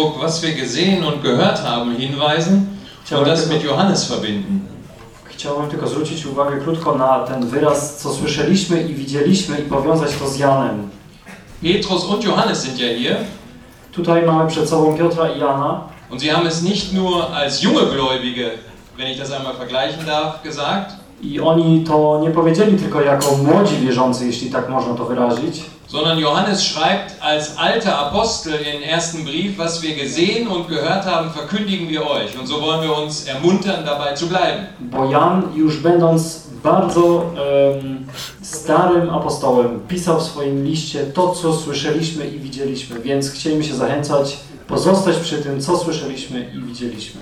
Ausdruck, was wir gesehen und gehört haben, hinweisen und Chciałem das mit Johannes verbinden. chciałbym tylko zwrócić uwagę krótko na ten wyraz, co słyszeliśmy i widzieliśmy i powiązać to z Janem. Petrus und Johannes sind ja hier Tutaj mamy przed sobą Piotra i Jana und sie haben es nicht nur als junge Gläubige, wenn ich das einmal vergleichen darf, gesagt, i oni to nie powiedzieli tylko jako młodzi wierzący, jeśli tak można to wyrazić, sondern Johannes schreibt als alter Apostel in ersten Brief, was wir gesehen und gehört haben, verkündigen wir euch. Und so wollen wir uns ermuntern, dabei zu bleiben. bo Jan już będąc bardzo em, starym apostołem pisał w swoim liście to, co słyszeliśmy i widzieliśmy, więc chcieliśmy się zachęcać, pozostać przy tym, co słyszeliśmy i widzieliśmy.